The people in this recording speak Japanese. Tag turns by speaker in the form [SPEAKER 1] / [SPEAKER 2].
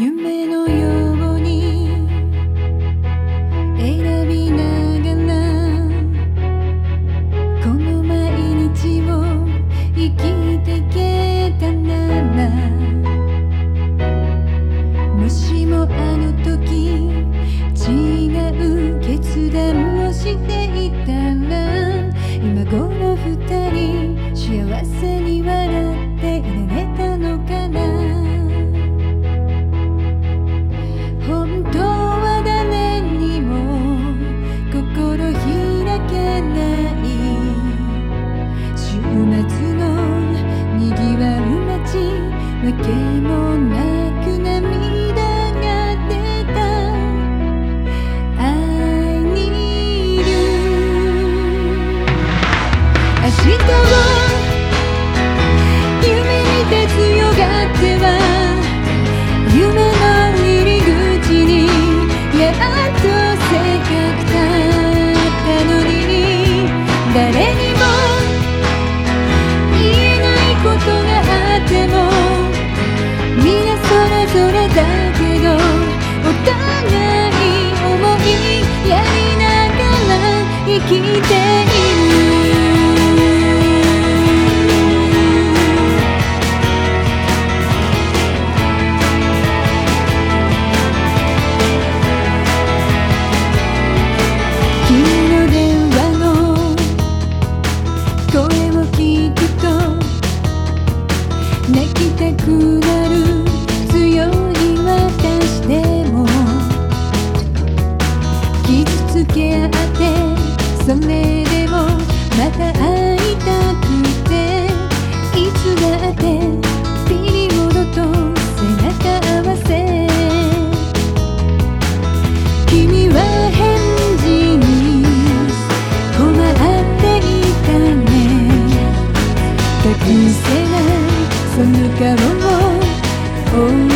[SPEAKER 1] 夢のように選びながらこの毎日を生きてけたならもしもあの時違う決断をしていたら今頃二人幸せにを夢見て強がっては夢の入り口にやっとせっかく立ったのに誰にも言えないことがあっても皆それぞれだけどお互い思いやりながら生きてるそれでもまた会いたくていつだってピリオドと背中合わせ君は返事に困っていたね隠せないその顔も